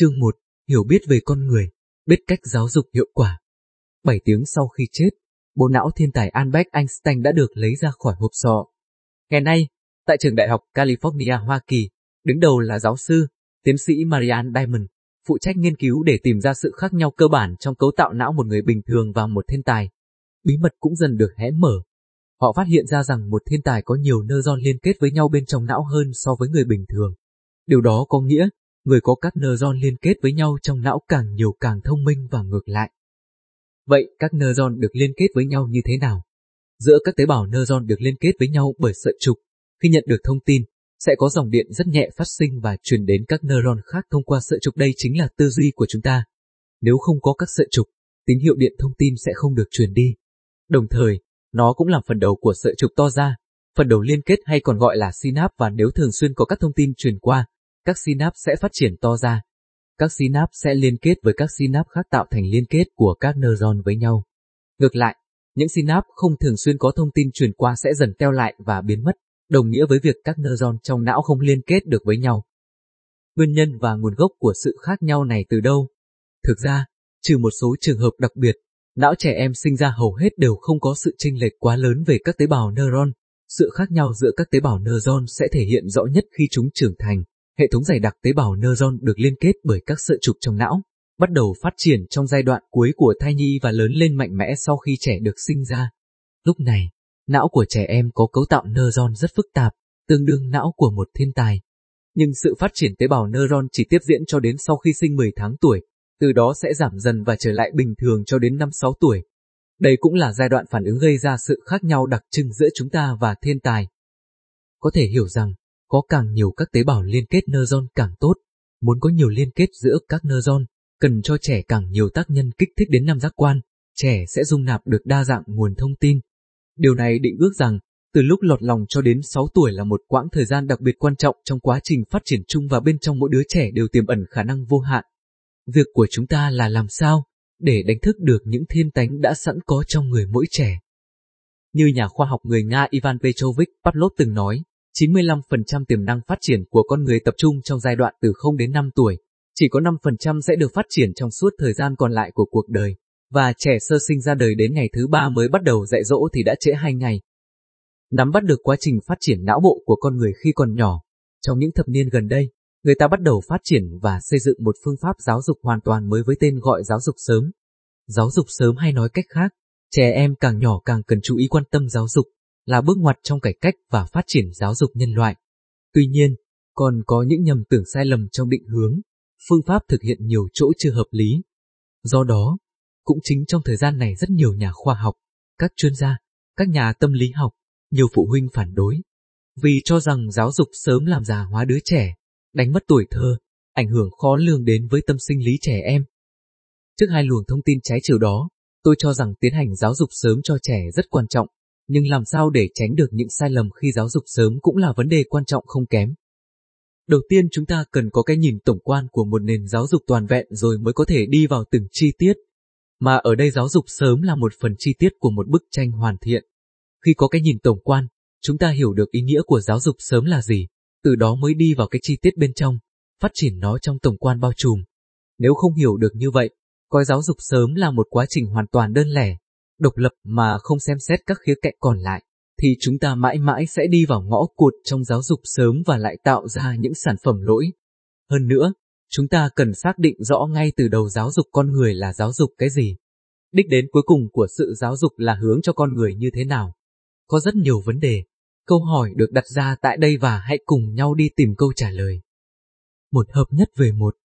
Chương 1. Hiểu biết về con người, biết cách giáo dục hiệu quả. 7 tiếng sau khi chết, bộ não thiên tài Albert Einstein đã được lấy ra khỏi hộp sọ. Ngày nay, tại trường đại học California, Hoa Kỳ, đứng đầu là giáo sư, tiến sĩ Marianne Diamond, phụ trách nghiên cứu để tìm ra sự khác nhau cơ bản trong cấu tạo não một người bình thường và một thiên tài. Bí mật cũng dần được hé mở. Họ phát hiện ra rằng một thiên tài có nhiều neuron liên kết với nhau bên trong não hơn so với người bình thường. Điều đó có nghĩa, người có các neuron liên kết với nhau trong não càng nhiều càng thông minh và ngược lại. Vậy các neuron được liên kết với nhau như thế nào? Giữa các tế bào neuron được liên kết với nhau bởi sợi trục, khi nhận được thông tin, sẽ có dòng điện rất nhẹ phát sinh và truyền đến các neuron khác thông qua sợi trục đây chính là tư duy của chúng ta. Nếu không có các sợi trục, tín hiệu điện thông tin sẽ không được truyền đi. Đồng thời, nó cũng làm phần đầu của sợi trục to ra, phần đầu liên kết hay còn gọi là synap và nếu thường xuyên có các thông tin truyền qua, các synapse sẽ phát triển to ra. Các synapse sẽ liên kết với các synapse khác tạo thành liên kết của các neuron với nhau. Ngược lại, những synapse không thường xuyên có thông tin truyền qua sẽ dần teo lại và biến mất, đồng nghĩa với việc các neuron trong não không liên kết được với nhau. Nguyên nhân và nguồn gốc của sự khác nhau này từ đâu? Thực ra, trừ một số trường hợp đặc biệt, não trẻ em sinh ra hầu hết đều không có sự chênh lệch quá lớn về các tế bào neuron. Sự khác nhau giữa các tế bào neuron sẽ thể hiện rõ nhất khi chúng trưởng thành. Hệ thống dày đặc tế bào neuron được liên kết bởi các sợi trục trong não, bắt đầu phát triển trong giai đoạn cuối của thai nhi và lớn lên mạnh mẽ sau khi trẻ được sinh ra. Lúc này, não của trẻ em có cấu tạo neuron rất phức tạp, tương đương não của một thiên tài. Nhưng sự phát triển tế bào neuron chỉ tiếp diễn cho đến sau khi sinh 10 tháng tuổi, từ đó sẽ giảm dần và trở lại bình thường cho đến 5-6 tuổi. Đây cũng là giai đoạn phản ứng gây ra sự khác nhau đặc trưng giữa chúng ta và thiên tài. Có thể hiểu rằng, có càng nhiều các tế bào liên kết neuron càng tốt. Muốn có nhiều liên kết giữa các neuron, cần cho trẻ càng nhiều tác nhân kích thích đến năm giác quan, trẻ sẽ dung nạp được đa dạng nguồn thông tin. Điều này định ước rằng, từ lúc lọt lòng cho đến 6 tuổi là một quãng thời gian đặc biệt quan trọng trong quá trình phát triển chung và bên trong mỗi đứa trẻ đều tiềm ẩn khả năng vô hạn. Việc của chúng ta là làm sao để đánh thức được những thiên tánh đã sẵn có trong người mỗi trẻ. Như nhà khoa học người Nga Ivan Petrovich Pavlov từng nói, 95% tiềm năng phát triển của con người tập trung trong giai đoạn từ 0 đến 5 tuổi, chỉ có 5% sẽ được phát triển trong suốt thời gian còn lại của cuộc đời, và trẻ sơ sinh ra đời đến ngày thứ ba mới bắt đầu dạy dỗ thì đã trễ 2 ngày. Nắm bắt được quá trình phát triển não bộ của con người khi còn nhỏ, trong những thập niên gần đây, người ta bắt đầu phát triển và xây dựng một phương pháp giáo dục hoàn toàn mới với tên gọi giáo dục sớm. Giáo dục sớm hay nói cách khác, trẻ em càng nhỏ càng cần chú ý quan tâm giáo dục, là bước ngoặt trong cải cách và phát triển giáo dục nhân loại. Tuy nhiên, còn có những nhầm tưởng sai lầm trong định hướng, phương pháp thực hiện nhiều chỗ chưa hợp lý. Do đó, cũng chính trong thời gian này rất nhiều nhà khoa học, các chuyên gia, các nhà tâm lý học, nhiều phụ huynh phản đối, vì cho rằng giáo dục sớm làm già hóa đứa trẻ, đánh mất tuổi thơ, ảnh hưởng khó lường đến với tâm sinh lý trẻ em. Trước hai luồng thông tin trái chiều đó, tôi cho rằng tiến hành giáo dục sớm cho trẻ rất quan trọng, nhưng làm sao để tránh được những sai lầm khi giáo dục sớm cũng là vấn đề quan trọng không kém. Đầu tiên chúng ta cần có cái nhìn tổng quan của một nền giáo dục toàn vẹn rồi mới có thể đi vào từng chi tiết. Mà ở đây giáo dục sớm là một phần chi tiết của một bức tranh hoàn thiện. Khi có cái nhìn tổng quan, chúng ta hiểu được ý nghĩa của giáo dục sớm là gì, từ đó mới đi vào cái chi tiết bên trong, phát triển nó trong tổng quan bao trùm. Nếu không hiểu được như vậy, coi giáo dục sớm là một quá trình hoàn toàn đơn lẻ, độc lập mà không xem xét các khía cạnh còn lại, thì chúng ta mãi mãi sẽ đi vào ngõ cụt trong giáo dục sớm và lại tạo ra những sản phẩm lỗi. Hơn nữa, chúng ta cần xác định rõ ngay từ đầu giáo dục con người là giáo dục cái gì. Đích đến cuối cùng của sự giáo dục là hướng cho con người như thế nào. Có rất nhiều vấn đề, câu hỏi được đặt ra tại đây và hãy cùng nhau đi tìm câu trả lời. Một hợp nhất về một.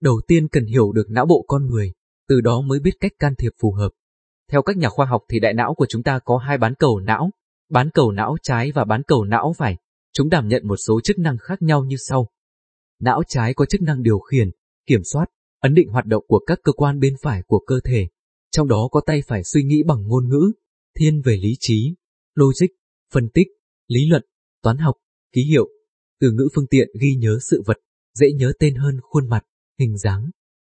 Đầu tiên cần hiểu được não bộ con người, từ đó mới biết cách can thiệp phù hợp. Theo các nhà khoa học thì đại não của chúng ta có hai bán cầu não, bán cầu não trái và bán cầu não phải. Chúng đảm nhận một số chức năng khác nhau như sau. Não trái có chức năng điều khiển, kiểm soát, ấn định hoạt động của các cơ quan bên phải của cơ thể, trong đó có tay phải suy nghĩ bằng ngôn ngữ, thiên về lý trí, logic, phân tích, lý luận, toán học, ký hiệu, từ ngữ phương tiện ghi nhớ sự vật, dễ nhớ tên hơn khuôn mặt, hình dáng.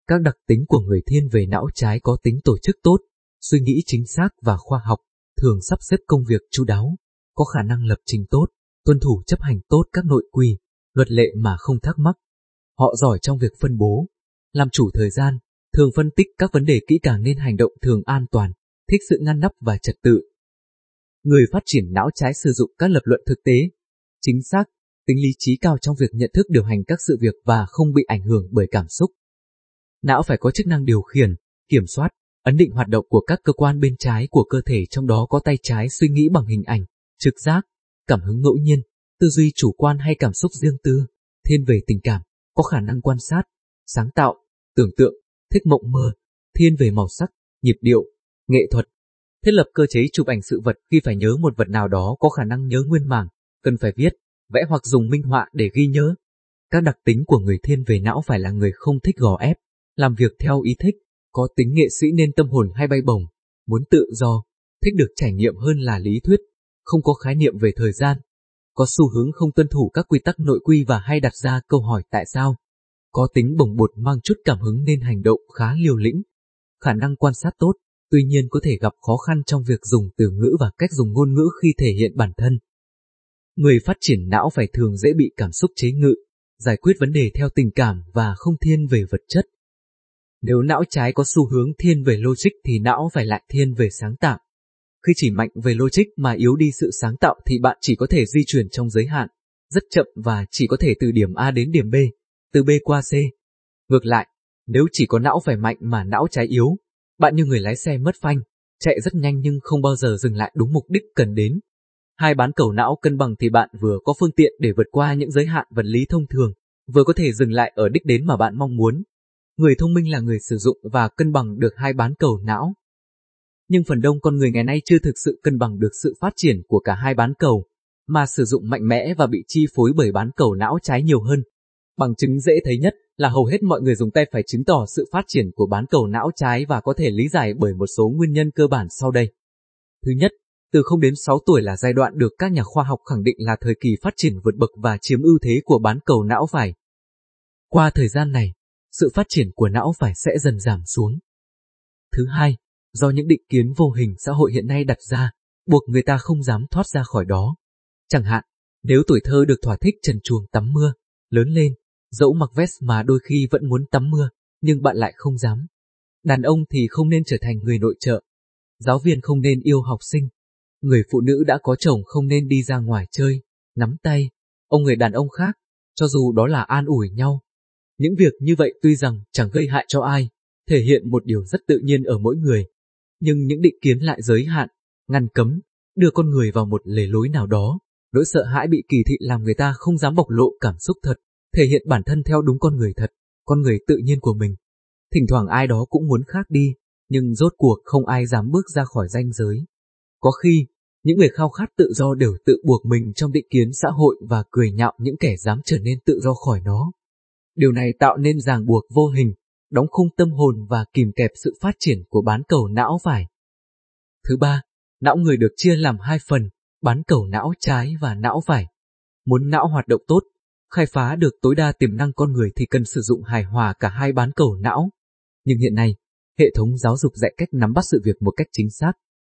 Các đặc tính của người thiên về não trái có tính tổ chức tốt, suy nghĩ chính xác và khoa học, thường sắp xếp công việc chu đáo, có khả năng lập trình tốt, tuân thủ chấp hành tốt các nội quy, luật lệ mà không thắc mắc. Họ giỏi trong việc phân bố, làm chủ thời gian, thường phân tích các vấn đề kỹ càng nên hành động thường an toàn, thích sự ngăn nắp và trật tự. Người phát triển não trái sử dụng các lập luận thực tế, chính xác, tính lý trí cao trong việc nhận thức điều hành các sự việc và không bị ảnh hưởng bởi cảm xúc. Não phải có chức năng điều khiển, kiểm soát, ấn định hoạt động của các cơ quan bên trái của cơ thể trong đó có tay trái suy nghĩ bằng hình ảnh, trực giác, cảm hứng ngẫu nhiên, tư duy chủ quan hay cảm xúc riêng tư, thiên về tình cảm, có khả năng quan sát, sáng tạo, tưởng tượng, thích mộng mơ, thiên về màu sắc, nhịp điệu, nghệ thuật. Thiết lập cơ chế chụp ảnh sự vật khi phải nhớ một vật nào đó có khả năng nhớ nguyên màng, cần phải viết, vẽ hoặc dùng minh họa để ghi nhớ. Các đặc tính của người thiên về não phải là người không thích gò ép, làm việc theo ý thích, có tính nghệ sĩ nên tâm hồn hay bay bổng, muốn tự do, thích được trải nghiệm hơn là lý thuyết, không có khái niệm về thời gian, có xu hướng không tuân thủ các quy tắc nội quy và hay đặt ra câu hỏi tại sao. Có tính bồng bột mang chút cảm hứng nên hành động khá liều lĩnh. Khả năng quan sát tốt, tuy nhiên có thể gặp khó khăn trong việc dùng từ ngữ và cách dùng ngôn ngữ khi thể hiện bản thân. Người phát triển não phải thường dễ bị cảm xúc chế ngự, giải quyết vấn đề theo tình cảm và không thiên về vật chất. Nếu não trái có xu hướng thiên về logic thì não phải lại thiên về sáng tạo. Khi chỉ mạnh về logic mà yếu đi sự sáng tạo thì bạn chỉ có thể di chuyển trong giới hạn, rất chậm và chỉ có thể từ điểm A đến điểm B, từ B qua C. Ngược lại, nếu chỉ có não phải mạnh mà não trái yếu, bạn như người lái xe mất phanh, chạy rất nhanh nhưng không bao giờ dừng lại đúng mục đích cần đến. Hai bán cầu não cân bằng thì bạn vừa có phương tiện để vượt qua những giới hạn vật lý thông thường, vừa có thể dừng lại ở đích đến mà bạn mong muốn. Người thông minh là người sử dụng và cân bằng được hai bán cầu não. Nhưng phần đông con người ngày nay chưa thực sự cân bằng được sự phát triển của cả hai bán cầu, mà sử dụng mạnh mẽ và bị chi phối bởi bán cầu não trái nhiều hơn. Bằng chứng dễ thấy nhất là hầu hết mọi người dùng tay phải chứng tỏ sự phát triển của bán cầu não trái và có thể lý giải bởi một số nguyên nhân cơ bản sau đây. Thứ nhất, từ 0 đến 6 tuổi là giai đoạn được các nhà khoa học khẳng định là thời kỳ phát triển vượt bậc và chiếm ưu thế của bán cầu não phải. Qua thời gian này, sự phát triển của não phải sẽ dần giảm xuống. Thứ hai, do những định kiến vô hình xã hội hiện nay đặt ra, buộc người ta không dám thoát ra khỏi đó. Chẳng hạn, nếu tuổi thơ được thỏa thích trần chuồng tắm mưa, lớn lên, dẫu mặc vest mà đôi khi vẫn muốn tắm mưa, nhưng bạn lại không dám. Đàn ông thì không nên trở thành người nội trợ. Giáo viên không nên yêu học sinh. Người phụ nữ đã có chồng không nên đi ra ngoài chơi, nắm tay, ông người đàn ông khác, cho dù đó là an ủi nhau, những việc như vậy tuy rằng chẳng gây hại cho ai, thể hiện một điều rất tự nhiên ở mỗi người, nhưng những định kiến lại giới hạn, ngăn cấm, đưa con người vào một lề lối nào đó. Nỗi sợ hãi bị kỳ thị làm người ta không dám bộc lộ cảm xúc thật, thể hiện bản thân theo đúng con người thật, con người tự nhiên của mình. Thỉnh thoảng ai đó cũng muốn khác đi, nhưng rốt cuộc không ai dám bước ra khỏi ranh giới. Có khi, những người khao khát tự do đều tự buộc mình trong định kiến xã hội và cười nhạo những kẻ dám trở nên tự do khỏi nó. Điều này tạo nên ràng buộc vô hình, đóng khung tâm hồn và kìm kẹp sự phát triển của bán cầu não phải. Thứ ba, não người được chia làm hai phần, bán cầu não trái và não phải. Muốn não hoạt động tốt, khai phá được tối đa tiềm năng con người thì cần sử dụng hài hòa cả hai bán cầu não. Nhưng hiện nay, hệ thống giáo dục dạy cách nắm bắt sự việc một cách chính xác,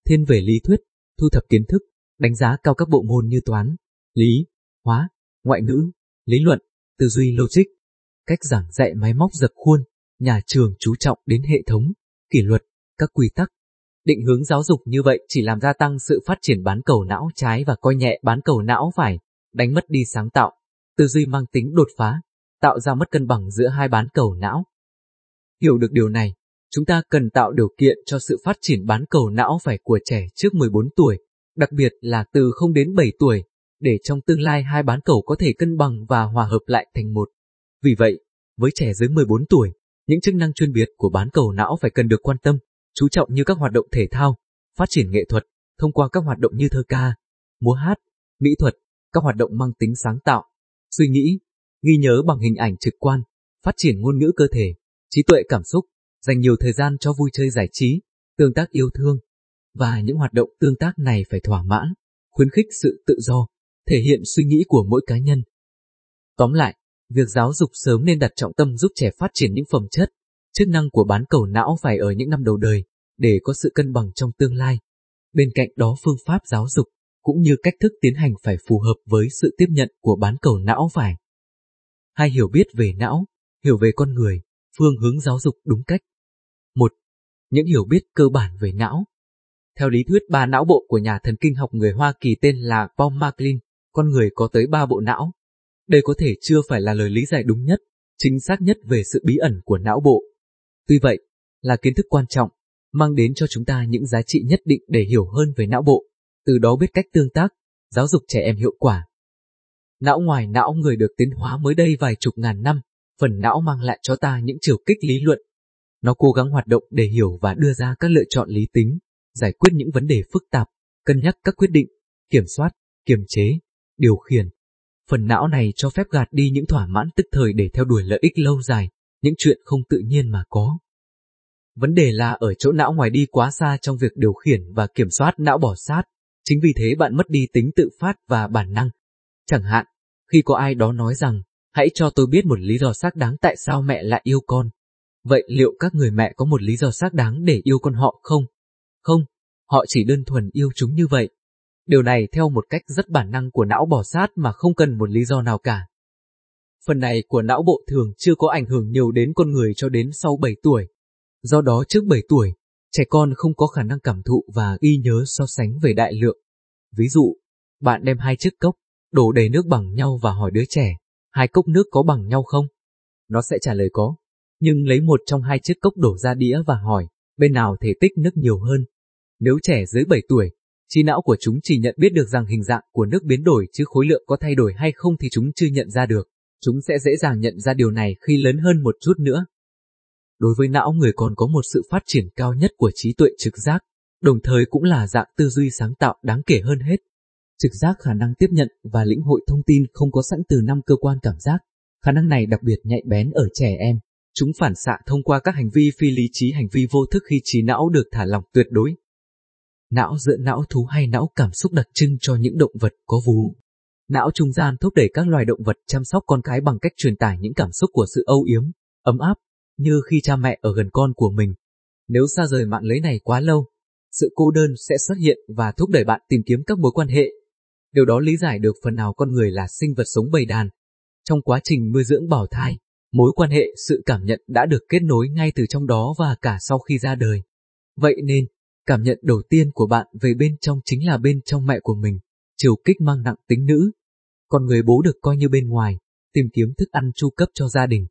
thiên về lý thuyết, thu thập kiến thức, đánh giá cao các bộ môn như toán, lý, hóa, ngoại ngữ, lý luận, tư duy logic, cách giảng dạy máy móc dập khuôn, nhà trường chú trọng đến hệ thống, kỷ luật, các quy tắc. Định hướng giáo dục như vậy chỉ làm gia tăng sự phát triển bán cầu não trái và coi nhẹ bán cầu não phải, đánh mất đi sáng tạo, tư duy mang tính đột phá, tạo ra mất cân bằng giữa hai bán cầu não. Hiểu được điều này, chúng ta cần tạo điều kiện cho sự phát triển bán cầu não phải của trẻ trước 14 tuổi, đặc biệt là từ 0 đến 7 tuổi, để trong tương lai hai bán cầu có thể cân bằng và hòa hợp lại thành một. Vì vậy, với trẻ dưới 14 tuổi, những chức năng chuyên biệt của bán cầu não phải cần được quan tâm, chú trọng như các hoạt động thể thao, phát triển nghệ thuật, thông qua các hoạt động như thơ ca, múa hát, mỹ thuật, các hoạt động mang tính sáng tạo, suy nghĩ, ghi nhớ bằng hình ảnh trực quan, phát triển ngôn ngữ cơ thể, trí tuệ cảm xúc, dành nhiều thời gian cho vui chơi giải trí, tương tác yêu thương. Và những hoạt động tương tác này phải thỏa mãn, khuyến khích sự tự do, thể hiện suy nghĩ của mỗi cá nhân. Tóm lại, Việc giáo dục sớm nên đặt trọng tâm giúp trẻ phát triển những phẩm chất, chức năng của bán cầu não phải ở những năm đầu đời, để có sự cân bằng trong tương lai. Bên cạnh đó phương pháp giáo dục, cũng như cách thức tiến hành phải phù hợp với sự tiếp nhận của bán cầu não phải. Hai hiểu biết về não, hiểu về con người, Phương hướng giáo dục đúng cách. Một, Những hiểu biết cơ bản về não. Theo lý thuyết ba não bộ của nhà thần kinh học người Hoa Kỳ tên là Paul MacLean, con người có tới ba bộ não. Đây có thể chưa phải là lời lý giải đúng nhất, chính xác nhất về sự bí ẩn của não bộ. Tuy vậy, là kiến thức quan trọng, mang đến cho chúng ta những giá trị nhất định để hiểu hơn về não bộ, từ đó biết cách tương tác, giáo dục trẻ em hiệu quả. Não ngoài não người được tiến hóa mới đây vài chục ngàn năm, phần não mang lại cho ta những chiều kích lý luận. Nó cố gắng hoạt động để hiểu và đưa ra các lựa chọn lý tính, giải quyết những vấn đề phức tạp, cân nhắc các quyết định, kiểm soát, kiềm chế, điều khiển. Phần não này cho phép gạt đi những thỏa mãn tức thời để theo đuổi lợi ích lâu dài, những chuyện không tự nhiên mà có. Vấn đề là ở chỗ não ngoài đi quá xa trong việc điều khiển và kiểm soát não bỏ sát, chính vì thế bạn mất đi tính tự phát và bản năng. Chẳng hạn, khi có ai đó nói rằng, hãy cho tôi biết một lý do xác đáng tại sao mẹ lại yêu con. Vậy liệu các người mẹ có một lý do xác đáng để yêu con họ không? Không, họ chỉ đơn thuần yêu chúng như vậy. Điều này theo một cách rất bản năng của não bỏ sát mà không cần một lý do nào cả. Phần này của não bộ thường chưa có ảnh hưởng nhiều đến con người cho đến sau 7 tuổi. Do đó trước 7 tuổi, trẻ con không có khả năng cảm thụ và ghi nhớ so sánh về đại lượng. Ví dụ, bạn đem hai chiếc cốc, đổ đầy nước bằng nhau và hỏi đứa trẻ, hai cốc nước có bằng nhau không? Nó sẽ trả lời có, nhưng lấy một trong hai chiếc cốc đổ ra đĩa và hỏi, bên nào thể tích nước nhiều hơn. Nếu trẻ dưới 7 tuổi, trí não của chúng chỉ nhận biết được rằng hình dạng của nước biến đổi chứ khối lượng có thay đổi hay không thì chúng chưa nhận ra được. Chúng sẽ dễ dàng nhận ra điều này khi lớn hơn một chút nữa. Đối với não người còn có một sự phát triển cao nhất của trí tuệ trực giác, đồng thời cũng là dạng tư duy sáng tạo đáng kể hơn hết. Trực giác khả năng tiếp nhận và lĩnh hội thông tin không có sẵn từ năm cơ quan cảm giác. Khả năng này đặc biệt nhạy bén ở trẻ em. Chúng phản xạ thông qua các hành vi phi lý trí hành vi vô thức khi trí não được thả lỏng tuyệt đối. Não giữa não thú hay não cảm xúc đặc trưng cho những động vật có vú. Não trung gian thúc đẩy các loài động vật chăm sóc con cái bằng cách truyền tải những cảm xúc của sự âu yếm, ấm áp, như khi cha mẹ ở gần con của mình. Nếu xa rời mạng lưới này quá lâu, sự cô đơn sẽ xuất hiện và thúc đẩy bạn tìm kiếm các mối quan hệ. Điều đó lý giải được phần nào con người là sinh vật sống bầy đàn. Trong quá trình nuôi dưỡng bảo thai, mối quan hệ, sự cảm nhận đã được kết nối ngay từ trong đó và cả sau khi ra đời. Vậy nên, cảm nhận đầu tiên của bạn về bên trong chính là bên trong mẹ của mình, chiều kích mang nặng tính nữ. Còn người bố được coi như bên ngoài, tìm kiếm thức ăn chu cấp cho gia đình.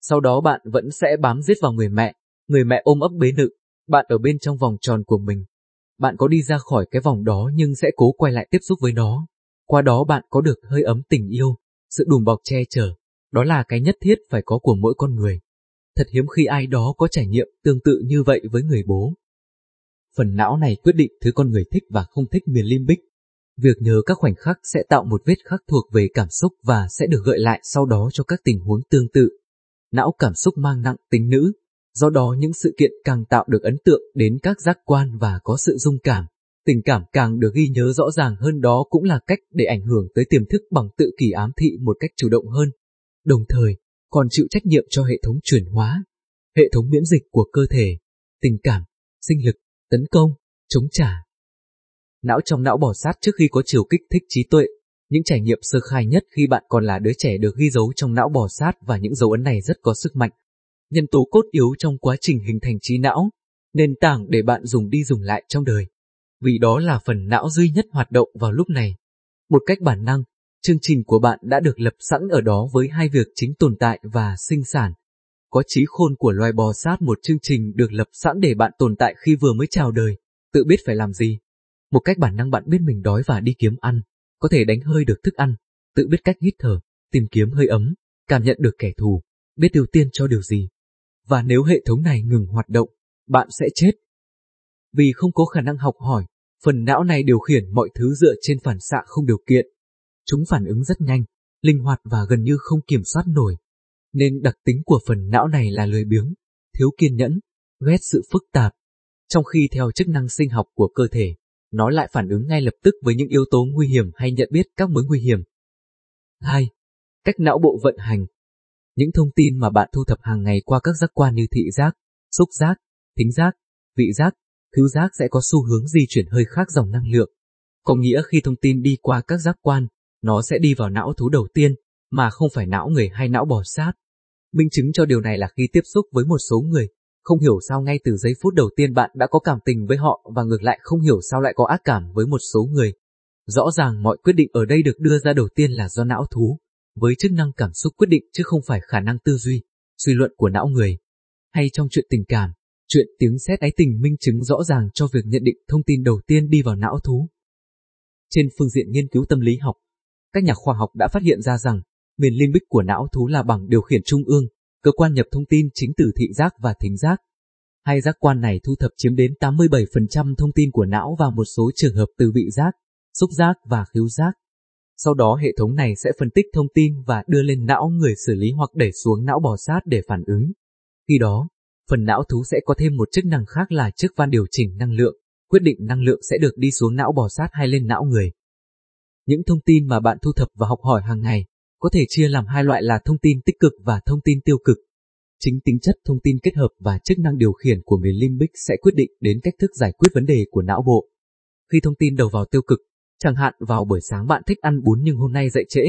Sau đó bạn vẫn sẽ bám giết vào người mẹ, người mẹ ôm ấp bế nữ, bạn ở bên trong vòng tròn của mình. Bạn có đi ra khỏi cái vòng đó nhưng sẽ cố quay lại tiếp xúc với nó. Qua đó bạn có được hơi ấm tình yêu, sự đùm bọc che chở. Đó là cái nhất thiết phải có của mỗi con người. Thật hiếm khi ai đó có trải nghiệm tương tự như vậy với người bố. Phần não này quyết định thứ con người thích và không thích miền limbic. Việc nhớ các khoảnh khắc sẽ tạo một vết khắc thuộc về cảm xúc và sẽ được gợi lại sau đó cho các tình huống tương tự não cảm xúc mang nặng tính nữ, do đó những sự kiện càng tạo được ấn tượng đến các giác quan và có sự dung cảm. Tình cảm càng được ghi nhớ rõ ràng hơn đó cũng là cách để ảnh hưởng tới tiềm thức bằng tự kỷ ám thị một cách chủ động hơn. Đồng thời, còn chịu trách nhiệm cho hệ thống chuyển hóa, hệ thống miễn dịch của cơ thể, tình cảm, sinh lực, tấn công, chống trả. Não trong não bò sát trước khi có chiều kích thích trí tuệ những trải nghiệm sơ khai nhất khi bạn còn là đứa trẻ được ghi dấu trong não bò sát và những dấu ấn này rất có sức mạnh. Nhân tố cốt yếu trong quá trình hình thành trí não, nền tảng để bạn dùng đi dùng lại trong đời. Vì đó là phần não duy nhất hoạt động vào lúc này. Một cách bản năng, chương trình của bạn đã được lập sẵn ở đó với hai việc chính tồn tại và sinh sản. Có trí khôn của loài bò sát một chương trình được lập sẵn để bạn tồn tại khi vừa mới chào đời, tự biết phải làm gì. Một cách bản năng bạn biết mình đói và đi kiếm ăn có thể đánh hơi được thức ăn, tự biết cách hít thở, tìm kiếm hơi ấm, cảm nhận được kẻ thù, biết ưu tiên cho điều gì. Và nếu hệ thống này ngừng hoạt động, bạn sẽ chết. Vì không có khả năng học hỏi, phần não này điều khiển mọi thứ dựa trên phản xạ không điều kiện. Chúng phản ứng rất nhanh, linh hoạt và gần như không kiểm soát nổi. Nên đặc tính của phần não này là lười biếng, thiếu kiên nhẫn, ghét sự phức tạp. Trong khi theo chức năng sinh học của cơ thể, nó lại phản ứng ngay lập tức với những yếu tố nguy hiểm hay nhận biết các mối nguy hiểm. 2. Cách não bộ vận hành Những thông tin mà bạn thu thập hàng ngày qua các giác quan như thị giác, xúc giác, thính giác, vị giác, khứu giác sẽ có xu hướng di chuyển hơi khác dòng năng lượng. Có nghĩa khi thông tin đi qua các giác quan, nó sẽ đi vào não thú đầu tiên, mà không phải não người hay não bò sát. Minh chứng cho điều này là khi tiếp xúc với một số người, không hiểu sao ngay từ giây phút đầu tiên bạn đã có cảm tình với họ và ngược lại không hiểu sao lại có ác cảm với một số người. Rõ ràng mọi quyết định ở đây được đưa ra đầu tiên là do não thú, với chức năng cảm xúc quyết định chứ không phải khả năng tư duy, suy luận của não người. Hay trong chuyện tình cảm, chuyện tiếng sét ái tình minh chứng rõ ràng cho việc nhận định thông tin đầu tiên đi vào não thú. Trên phương diện nghiên cứu tâm lý học, các nhà khoa học đã phát hiện ra rằng miền limbic của não thú là bằng điều khiển trung ương, cơ quan nhập thông tin chính từ thị giác và thính giác. Hai giác quan này thu thập chiếm đến 87% thông tin của não và một số trường hợp từ vị giác, xúc giác và khứu giác. Sau đó hệ thống này sẽ phân tích thông tin và đưa lên não người xử lý hoặc đẩy xuống não bò sát để phản ứng. Khi đó, phần não thú sẽ có thêm một chức năng khác là chức van điều chỉnh năng lượng, quyết định năng lượng sẽ được đi xuống não bò sát hay lên não người. Những thông tin mà bạn thu thập và học hỏi hàng ngày có thể chia làm hai loại là thông tin tích cực và thông tin tiêu cực. Chính tính chất thông tin kết hợp và chức năng điều khiển của miền limbic sẽ quyết định đến cách thức giải quyết vấn đề của não bộ. Khi thông tin đầu vào tiêu cực, chẳng hạn vào buổi sáng bạn thích ăn bún nhưng hôm nay dậy trễ,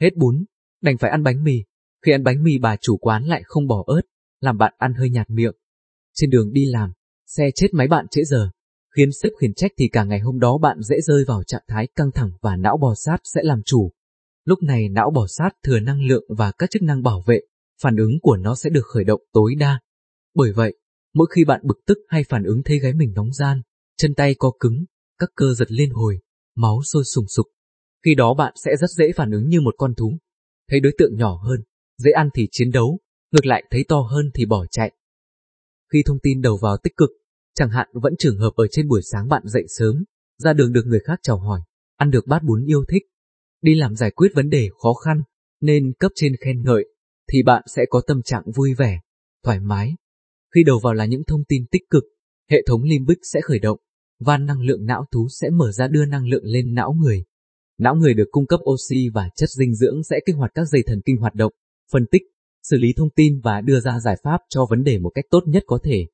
hết bún, đành phải ăn bánh mì. Khi ăn bánh mì bà chủ quán lại không bỏ ớt, làm bạn ăn hơi nhạt miệng. Trên đường đi làm, xe chết máy bạn trễ giờ, khiến sếp khiển trách thì cả ngày hôm đó bạn dễ rơi vào trạng thái căng thẳng và não bò sát sẽ làm chủ. Lúc này não bò sát thừa năng lượng và các chức năng bảo vệ, phản ứng của nó sẽ được khởi động tối đa. Bởi vậy, mỗi khi bạn bực tức hay phản ứng thấy gái mình nóng gian, chân tay co cứng, các cơ giật liên hồi, máu sôi sùng sục. Khi đó bạn sẽ rất dễ phản ứng như một con thú. Thấy đối tượng nhỏ hơn, dễ ăn thì chiến đấu, ngược lại thấy to hơn thì bỏ chạy. Khi thông tin đầu vào tích cực, chẳng hạn vẫn trường hợp ở trên buổi sáng bạn dậy sớm, ra đường được người khác chào hỏi, ăn được bát bún yêu thích, đi làm giải quyết vấn đề khó khăn, nên cấp trên khen ngợi, thì bạn sẽ có tâm trạng vui vẻ, thoải mái. Khi đầu vào là những thông tin tích cực, hệ thống limbic sẽ khởi động, van năng lượng não thú sẽ mở ra đưa năng lượng lên não người. Não người được cung cấp oxy và chất dinh dưỡng sẽ kích hoạt các dây thần kinh hoạt động, phân tích, xử lý thông tin và đưa ra giải pháp cho vấn đề một cách tốt nhất có thể.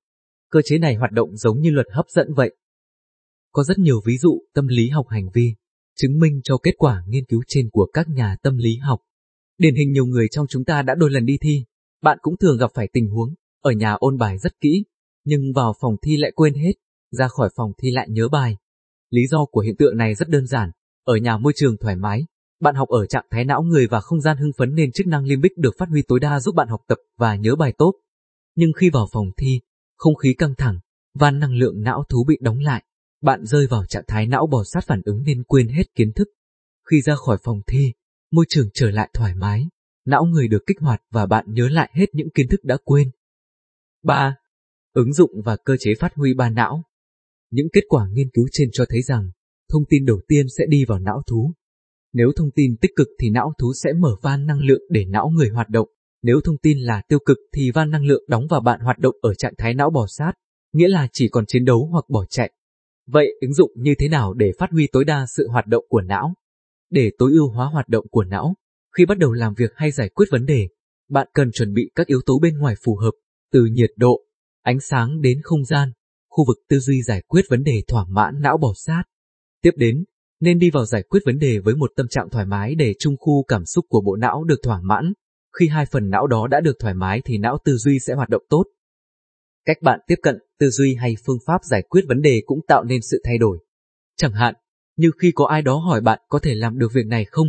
Cơ chế này hoạt động giống như luật hấp dẫn vậy. Có rất nhiều ví dụ tâm lý học hành vi, chứng minh cho kết quả nghiên cứu trên của các nhà tâm lý học. Điển hình nhiều người trong chúng ta đã đôi lần đi thi, bạn cũng thường gặp phải tình huống, ở nhà ôn bài rất kỹ, nhưng vào phòng thi lại quên hết, ra khỏi phòng thi lại nhớ bài. Lý do của hiện tượng này rất đơn giản, ở nhà môi trường thoải mái, bạn học ở trạng thái não người và không gian hưng phấn nên chức năng limbic được phát huy tối đa giúp bạn học tập và nhớ bài tốt. Nhưng khi vào phòng thi, không khí căng thẳng, và năng lượng não thú bị đóng lại, bạn rơi vào trạng thái não bò sát phản ứng nên quên hết kiến thức. Khi ra khỏi phòng thi, môi trường trở lại thoải mái, não người được kích hoạt và bạn nhớ lại hết những kiến thức đã quên. 3. Ứng dụng và cơ chế phát huy ba não Những kết quả nghiên cứu trên cho thấy rằng, thông tin đầu tiên sẽ đi vào não thú. Nếu thông tin tích cực thì não thú sẽ mở van năng lượng để não người hoạt động. Nếu thông tin là tiêu cực thì van năng lượng đóng vào bạn hoạt động ở trạng thái não bò sát, nghĩa là chỉ còn chiến đấu hoặc bỏ chạy. Vậy ứng dụng như thế nào để phát huy tối đa sự hoạt động của não? Để tối ưu hóa hoạt động của não, khi bắt đầu làm việc hay giải quyết vấn đề, bạn cần chuẩn bị các yếu tố bên ngoài phù hợp, từ nhiệt độ, ánh sáng đến không gian, khu vực tư duy giải quyết vấn đề thỏa mãn não bò sát. Tiếp đến, nên đi vào giải quyết vấn đề với một tâm trạng thoải mái để trung khu cảm xúc của bộ não được thỏa mãn. Khi hai phần não đó đã được thoải mái thì não tư duy sẽ hoạt động tốt, Cách bạn tiếp cận, tư duy hay phương pháp giải quyết vấn đề cũng tạo nên sự thay đổi. Chẳng hạn, như khi có ai đó hỏi bạn có thể làm được việc này không?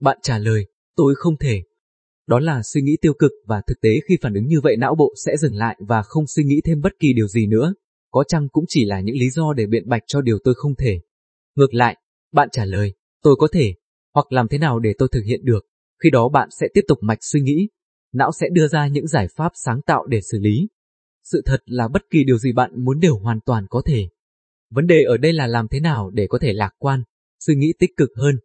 Bạn trả lời, tôi không thể. Đó là suy nghĩ tiêu cực và thực tế khi phản ứng như vậy não bộ sẽ dừng lại và không suy nghĩ thêm bất kỳ điều gì nữa. Có chăng cũng chỉ là những lý do để biện bạch cho điều tôi không thể. Ngược lại, bạn trả lời, tôi có thể, hoặc làm thế nào để tôi thực hiện được. Khi đó bạn sẽ tiếp tục mạch suy nghĩ. Não sẽ đưa ra những giải pháp sáng tạo để xử lý. Sự thật là bất kỳ điều gì bạn muốn đều hoàn toàn có thể. Vấn đề ở đây là làm thế nào để có thể lạc quan, suy nghĩ tích cực hơn.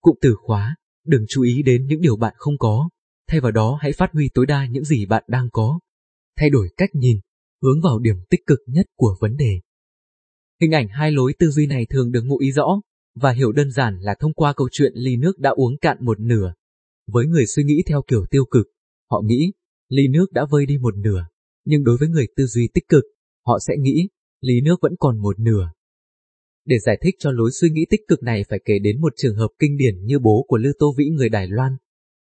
Cụm từ khóa, đừng chú ý đến những điều bạn không có, thay vào đó hãy phát huy tối đa những gì bạn đang có. Thay đổi cách nhìn, hướng vào điểm tích cực nhất của vấn đề. Hình ảnh hai lối tư duy này thường được ngụ ý rõ, và hiểu đơn giản là thông qua câu chuyện ly nước đã uống cạn một nửa. Với người suy nghĩ theo kiểu tiêu cực, họ nghĩ ly nước đã vơi đi một nửa nhưng đối với người tư duy tích cực, họ sẽ nghĩ, lý nước vẫn còn một nửa. Để giải thích cho lối suy nghĩ tích cực này phải kể đến một trường hợp kinh điển như bố của Lưu Tô Vĩ người Đài Loan.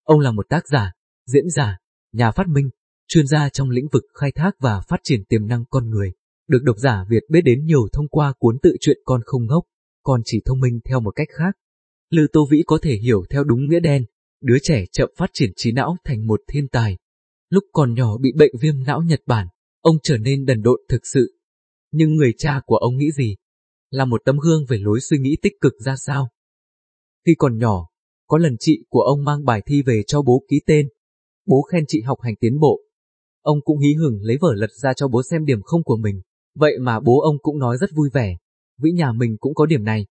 Ông là một tác giả, diễn giả, nhà phát minh, chuyên gia trong lĩnh vực khai thác và phát triển tiềm năng con người, được độc giả Việt biết đến nhiều thông qua cuốn tự truyện Con không ngốc, con chỉ thông minh theo một cách khác. Lư Tô Vĩ có thể hiểu theo đúng nghĩa đen, đứa trẻ chậm phát triển trí não thành một thiên tài. Lúc còn nhỏ bị bệnh viêm não Nhật Bản, ông trở nên đần độn thực sự. Nhưng người cha của ông nghĩ gì? Là một tấm gương về lối suy nghĩ tích cực ra sao? Khi còn nhỏ, có lần chị của ông mang bài thi về cho bố ký tên. Bố khen chị học hành tiến bộ. Ông cũng hí hửng lấy vở lật ra cho bố xem điểm không của mình. Vậy mà bố ông cũng nói rất vui vẻ. Vĩ nhà mình cũng có điểm này.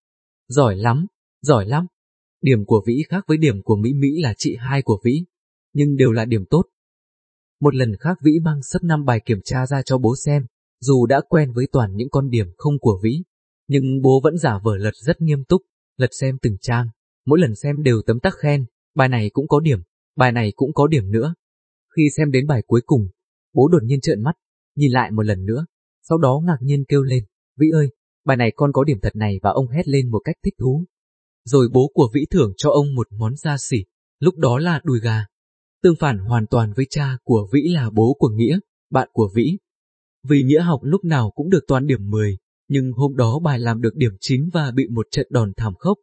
Giỏi lắm, giỏi lắm. Điểm của Vĩ khác với điểm của Mỹ Mỹ là chị hai của Vĩ, nhưng đều là điểm tốt. Một lần khác Vĩ mang sấp năm bài kiểm tra ra cho bố xem, dù đã quen với toàn những con điểm không của Vĩ, nhưng bố vẫn giả vờ lật rất nghiêm túc, lật xem từng trang, mỗi lần xem đều tấm tắc khen, bài này cũng có điểm, bài này cũng có điểm nữa. Khi xem đến bài cuối cùng, bố đột nhiên trợn mắt, nhìn lại một lần nữa, sau đó ngạc nhiên kêu lên, Vĩ ơi, bài này con có điểm thật này và ông hét lên một cách thích thú. Rồi bố của Vĩ thưởng cho ông một món gia sỉ, lúc đó là đùi gà. Tương phản hoàn toàn với cha của Vĩ là bố của Nghĩa, bạn của Vĩ. Vì Nghĩa học lúc nào cũng được toàn điểm 10, nhưng hôm đó bài làm được điểm 9 và bị một trận đòn thảm khốc.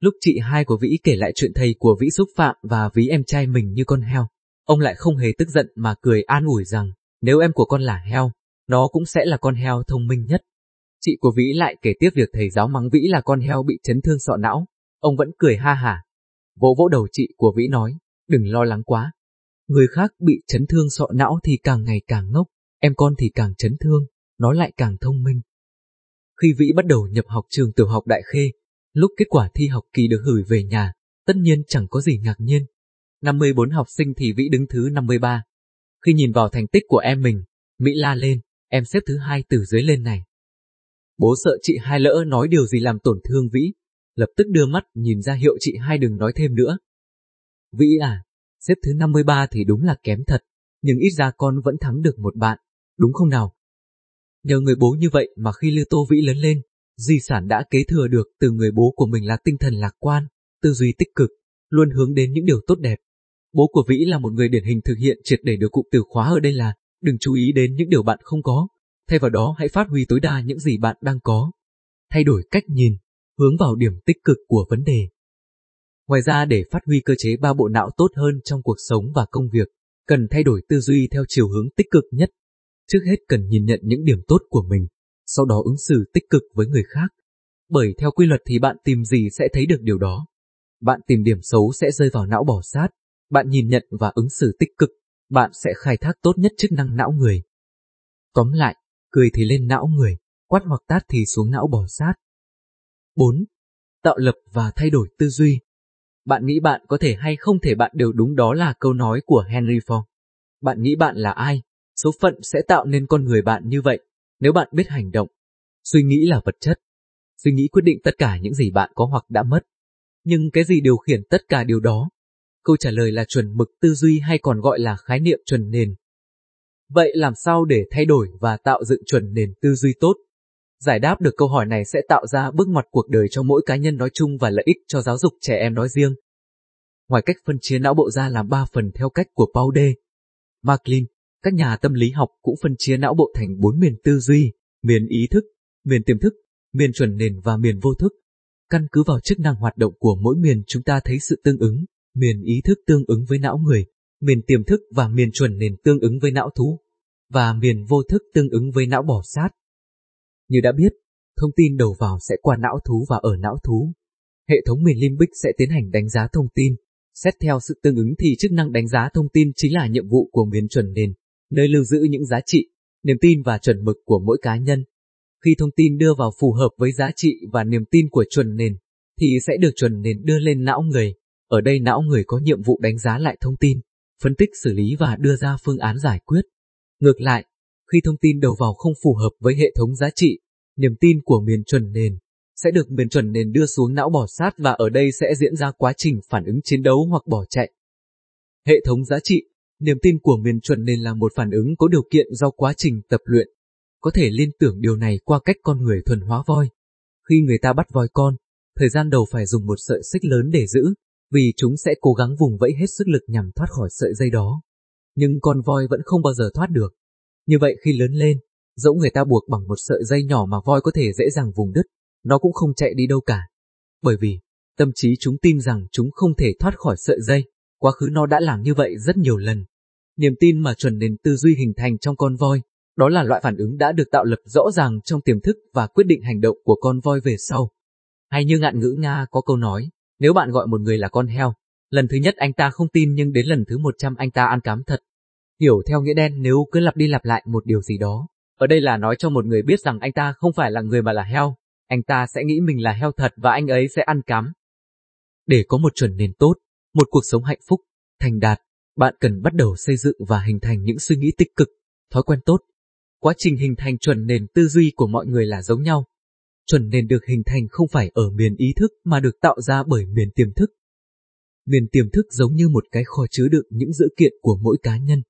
Lúc chị hai của Vĩ kể lại chuyện thầy của Vĩ xúc phạm và ví em trai mình như con heo, ông lại không hề tức giận mà cười an ủi rằng nếu em của con là heo, nó cũng sẽ là con heo thông minh nhất. Chị của Vĩ lại kể tiếp việc thầy giáo mắng Vĩ là con heo bị chấn thương sọ não, ông vẫn cười ha hả. Vỗ vỗ đầu chị của Vĩ nói, đừng lo lắng quá. Người khác bị chấn thương sọ não thì càng ngày càng ngốc, em con thì càng chấn thương, nó lại càng thông minh. Khi Vĩ bắt đầu nhập học trường tiểu học Đại Khê, lúc kết quả thi học kỳ được gửi về nhà, tất nhiên chẳng có gì ngạc nhiên. 54 học sinh thì Vĩ đứng thứ 53. Khi nhìn vào thành tích của em mình, Mỹ la lên, em xếp thứ hai từ dưới lên này. Bố sợ chị hai lỡ nói điều gì làm tổn thương Vĩ, lập tức đưa mắt nhìn ra hiệu chị hai đừng nói thêm nữa. Vĩ à, xếp thứ 53 thì đúng là kém thật, nhưng ít ra con vẫn thắng được một bạn, đúng không nào? Nhờ người bố như vậy mà khi Lưu Tô Vĩ lớn lên, di sản đã kế thừa được từ người bố của mình là tinh thần lạc quan, tư duy tích cực, luôn hướng đến những điều tốt đẹp. Bố của Vĩ là một người điển hình thực hiện triệt để được cụm từ khóa ở đây là đừng chú ý đến những điều bạn không có, thay vào đó hãy phát huy tối đa những gì bạn đang có. Thay đổi cách nhìn, hướng vào điểm tích cực của vấn đề. Ngoài ra để phát huy cơ chế ba bộ não tốt hơn trong cuộc sống và công việc, cần thay đổi tư duy theo chiều hướng tích cực nhất. Trước hết cần nhìn nhận những điểm tốt của mình, sau đó ứng xử tích cực với người khác. Bởi theo quy luật thì bạn tìm gì sẽ thấy được điều đó. Bạn tìm điểm xấu sẽ rơi vào não bỏ sát, bạn nhìn nhận và ứng xử tích cực, bạn sẽ khai thác tốt nhất chức năng não người. Tóm lại, cười thì lên não người, quát hoặc tát thì xuống não bỏ sát. 4. Tạo lập và thay đổi tư duy. Bạn nghĩ bạn có thể hay không thể bạn đều đúng đó là câu nói của Henry Ford. Bạn nghĩ bạn là ai? Số phận sẽ tạo nên con người bạn như vậy, nếu bạn biết hành động. Suy nghĩ là vật chất. Suy nghĩ quyết định tất cả những gì bạn có hoặc đã mất. Nhưng cái gì điều khiển tất cả điều đó? Câu trả lời là chuẩn mực tư duy hay còn gọi là khái niệm chuẩn nền. Vậy làm sao để thay đổi và tạo dựng chuẩn nền tư duy tốt? Giải đáp được câu hỏi này sẽ tạo ra bước ngoặt cuộc đời cho mỗi cá nhân nói chung và lợi ích cho giáo dục trẻ em nói riêng. Ngoài cách phân chia não bộ ra làm ba phần theo cách của Paul D. MacLean, các nhà tâm lý học cũng phân chia não bộ thành bốn miền tư duy, miền ý thức, miền tiềm thức, miền chuẩn nền và miền vô thức. Căn cứ vào chức năng hoạt động của mỗi miền chúng ta thấy sự tương ứng, miền ý thức tương ứng với não người, miền tiềm thức và miền chuẩn nền tương ứng với não thú, và miền vô thức tương ứng với não bò sát. Như đã biết, thông tin đầu vào sẽ qua não thú và ở não thú. Hệ thống miền limbic sẽ tiến hành đánh giá thông tin. Xét theo sự tương ứng thì chức năng đánh giá thông tin chính là nhiệm vụ của miền chuẩn nền, nơi lưu giữ những giá trị, niềm tin và chuẩn mực của mỗi cá nhân. Khi thông tin đưa vào phù hợp với giá trị và niềm tin của chuẩn nền, thì sẽ được chuẩn nền đưa lên não người. Ở đây não người có nhiệm vụ đánh giá lại thông tin, phân tích xử lý và đưa ra phương án giải quyết. Ngược lại, khi thông tin đầu vào không phù hợp với hệ thống giá trị, niềm tin của miền chuẩn nền sẽ được miền chuẩn nền đưa xuống não bỏ sát và ở đây sẽ diễn ra quá trình phản ứng chiến đấu hoặc bỏ chạy. Hệ thống giá trị, niềm tin của miền chuẩn nền là một phản ứng có điều kiện do quá trình tập luyện. Có thể liên tưởng điều này qua cách con người thuần hóa voi. Khi người ta bắt voi con, thời gian đầu phải dùng một sợi xích lớn để giữ, vì chúng sẽ cố gắng vùng vẫy hết sức lực nhằm thoát khỏi sợi dây đó. nhưng con voi vẫn không bao giờ thoát được. Như vậy khi lớn lên, dẫu người ta buộc bằng một sợi dây nhỏ mà voi có thể dễ dàng vùng đứt, nó cũng không chạy đi đâu cả. Bởi vì, tâm trí chúng tin rằng chúng không thể thoát khỏi sợi dây, quá khứ nó đã làm như vậy rất nhiều lần. Niềm tin mà chuẩn nền tư duy hình thành trong con voi, đó là loại phản ứng đã được tạo lập rõ ràng trong tiềm thức và quyết định hành động của con voi về sau. Hay như ngạn ngữ Nga có câu nói, nếu bạn gọi một người là con heo, lần thứ nhất anh ta không tin nhưng đến lần thứ 100 anh ta ăn cám thật. Hiểu theo nghĩa đen nếu cứ lặp đi lặp lại một điều gì đó. Ở đây là nói cho một người biết rằng anh ta không phải là người mà là heo, anh ta sẽ nghĩ mình là heo thật và anh ấy sẽ ăn cám. Để có một chuẩn nền tốt, một cuộc sống hạnh phúc, thành đạt, bạn cần bắt đầu xây dựng và hình thành những suy nghĩ tích cực, thói quen tốt. Quá trình hình thành chuẩn nền tư duy của mọi người là giống nhau. Chuẩn nền được hình thành không phải ở miền ý thức mà được tạo ra bởi miền tiềm thức. Miền tiềm thức giống như một cái kho chứa đựng những dữ kiện của mỗi cá nhân.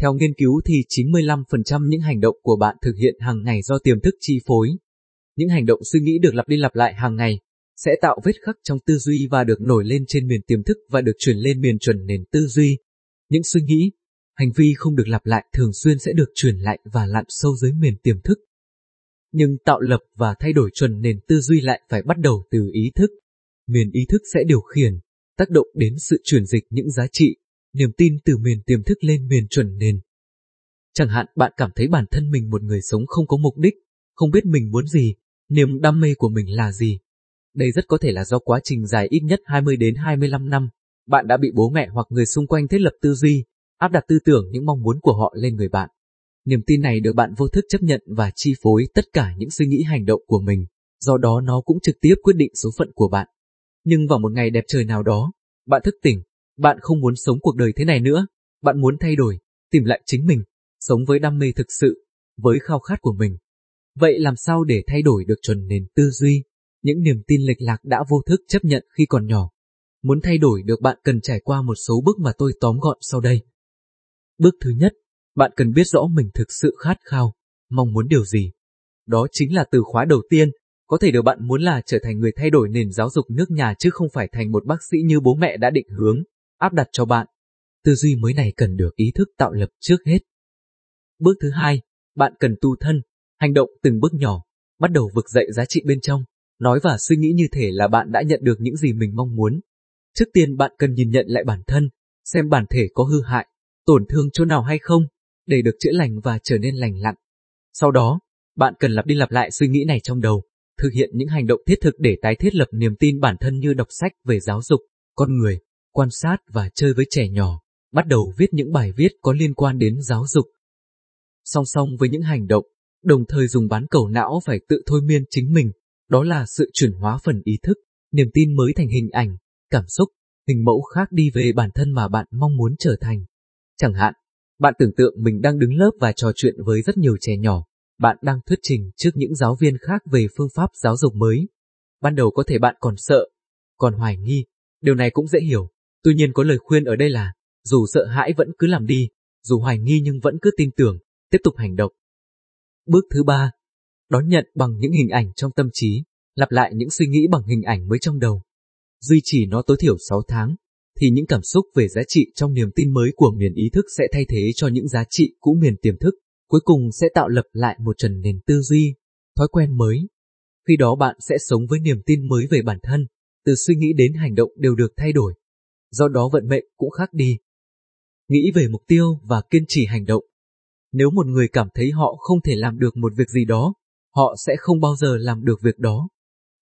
Theo nghiên cứu thì 95% những hành động của bạn thực hiện hàng ngày do tiềm thức chi phối. Những hành động suy nghĩ được lặp đi lặp lại hàng ngày, sẽ tạo vết khắc trong tư duy và được nổi lên trên miền tiềm thức và được truyền lên miền chuẩn nền tư duy. Những suy nghĩ, hành vi không được lặp lại thường xuyên sẽ được truyền lại và lặn sâu dưới miền tiềm thức. Nhưng tạo lập và thay đổi chuẩn nền tư duy lại phải bắt đầu từ ý thức. Miền ý thức sẽ điều khiển, tác động đến sự chuyển dịch những giá trị, niềm tin từ miền tiềm thức lên miền chuẩn nền. Chẳng hạn bạn cảm thấy bản thân mình một người sống không có mục đích, không biết mình muốn gì, niềm đam mê của mình là gì, đây rất có thể là do quá trình dài ít nhất 20 đến 25 năm, bạn đã bị bố mẹ hoặc người xung quanh thiết lập tư duy, áp đặt tư tưởng những mong muốn của họ lên người bạn. Niềm tin này được bạn vô thức chấp nhận và chi phối tất cả những suy nghĩ hành động của mình, do đó nó cũng trực tiếp quyết định số phận của bạn. Nhưng vào một ngày đẹp trời nào đó, bạn thức tỉnh, bạn không muốn sống cuộc đời thế này nữa, bạn muốn thay đổi, tìm lại chính mình, sống với đam mê thực sự, với khao khát của mình. Vậy làm sao để thay đổi được chuẩn nền tư duy? những niềm tin lệch lạc đã vô thức chấp nhận khi còn nhỏ. Muốn thay đổi được bạn cần trải qua một số bước mà tôi tóm gọn sau đây. Bước thứ nhất, bạn cần biết rõ mình thực sự khát khao, mong muốn điều gì. Đó chính là từ khóa đầu tiên, có thể điều bạn muốn là trở thành người thay đổi nền giáo dục nước nhà chứ không phải thành một bác sĩ như bố mẹ đã định hướng, áp đặt cho bạn. Tư duy mới này cần được ý thức tạo lập trước hết. Bước thứ hai, bạn cần tu thân, hành động từng bước nhỏ, bắt đầu vực dậy giá trị bên trong, nói và suy nghĩ như thể là bạn đã nhận được những gì mình mong muốn. Trước tiên bạn cần nhìn nhận lại bản thân, xem bản thể có hư hại, tổn thương chỗ nào hay không, để được chữa lành và trở nên lành lặn. Sau đó, bạn cần lặp đi lặp lại suy nghĩ này trong đầu, thực hiện những hành động thiết thực để tái thiết lập niềm tin bản thân như đọc sách về giáo dục, con người, quan sát và chơi với trẻ nhỏ, bắt đầu viết những bài viết có liên quan đến giáo dục. Song song với những hành động, đồng thời dùng bán cầu não phải tự thôi miên chính mình, đó là sự chuyển hóa phần ý thức, niềm tin mới thành hình ảnh, cảm xúc, hình mẫu khác đi về bản thân mà bạn mong muốn trở thành. Chẳng hạn, bạn tưởng tượng mình đang đứng lớp và trò chuyện với rất nhiều trẻ nhỏ, bạn đang thuyết trình trước những giáo viên khác về phương pháp giáo dục mới. Ban đầu có thể bạn còn sợ, còn hoài nghi, điều này cũng dễ hiểu. Tuy nhiên có lời khuyên ở đây là, dù sợ hãi vẫn cứ làm đi, dù hoài nghi nhưng vẫn cứ tin tưởng, tiếp tục hành động. Bước thứ ba, đón nhận bằng những hình ảnh trong tâm trí, lặp lại những suy nghĩ bằng hình ảnh mới trong đầu. Duy trì nó tối thiểu 6 tháng, thì những cảm xúc về giá trị trong niềm tin mới của miền ý thức sẽ thay thế cho những giá trị cũ miền tiềm thức, cuối cùng sẽ tạo lập lại một trần nền tư duy, thói quen mới. Khi đó bạn sẽ sống với niềm tin mới về bản thân, từ suy nghĩ đến hành động đều được thay đổi. Do đó vận mệnh cũng khác đi. Nghĩ về mục tiêu và kiên trì hành động. Nếu một người cảm thấy họ không thể làm được một việc gì đó, họ sẽ không bao giờ làm được việc đó.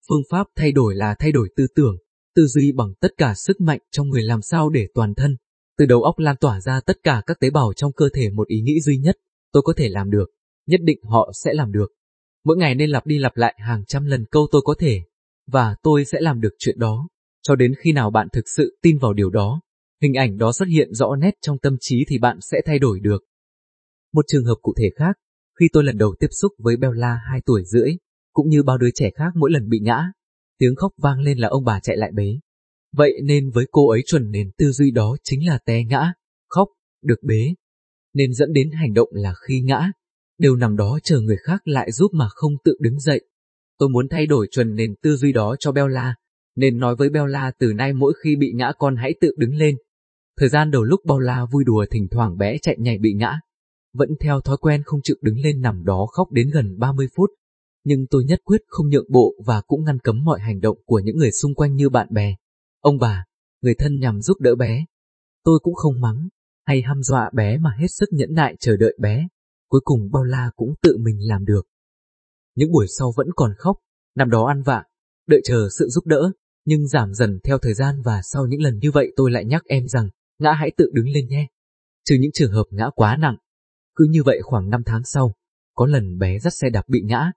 Phương pháp thay đổi là thay đổi tư tưởng, tư duy bằng tất cả sức mạnh trong người làm sao để toàn thân, từ đầu óc lan tỏa ra tất cả các tế bào trong cơ thể một ý nghĩ duy nhất, tôi có thể làm được, nhất định họ sẽ làm được. Mỗi ngày nên lặp đi lặp lại hàng trăm lần câu tôi có thể, và tôi sẽ làm được chuyện đó, cho đến khi nào bạn thực sự tin vào điều đó. Hình ảnh đó xuất hiện rõ nét trong tâm trí thì bạn sẽ thay đổi được. Một trường hợp cụ thể khác, khi tôi lần đầu tiếp xúc với Bella 2 tuổi rưỡi, cũng như bao đứa trẻ khác mỗi lần bị ngã, tiếng khóc vang lên là ông bà chạy lại bế. Vậy nên với cô ấy chuẩn nền tư duy đó chính là té ngã, khóc, được bế. Nên dẫn đến hành động là khi ngã, đều nằm đó chờ người khác lại giúp mà không tự đứng dậy. Tôi muốn thay đổi chuẩn nền tư duy đó cho Bella, nên nói với Bella từ nay mỗi khi bị ngã con hãy tự đứng lên. Thời gian đầu lúc bao la vui đùa thỉnh thoảng bé chạy nhảy bị ngã, vẫn theo thói quen không chịu đứng lên nằm đó khóc đến gần 30 phút. Nhưng tôi nhất quyết không nhượng bộ và cũng ngăn cấm mọi hành động của những người xung quanh như bạn bè, ông bà, người thân nhằm giúp đỡ bé. Tôi cũng không mắng, hay hăm dọa bé mà hết sức nhẫn nại chờ đợi bé. Cuối cùng bao la cũng tự mình làm được. Những buổi sau vẫn còn khóc, nằm đó ăn vạ, đợi chờ sự giúp đỡ, nhưng giảm dần theo thời gian và sau những lần như vậy tôi lại nhắc em rằng, ngã hãy tự đứng lên nhé. Trừ những trường hợp ngã quá nặng. Cứ như vậy khoảng 5 tháng sau, có lần bé dắt xe đạp bị ngã,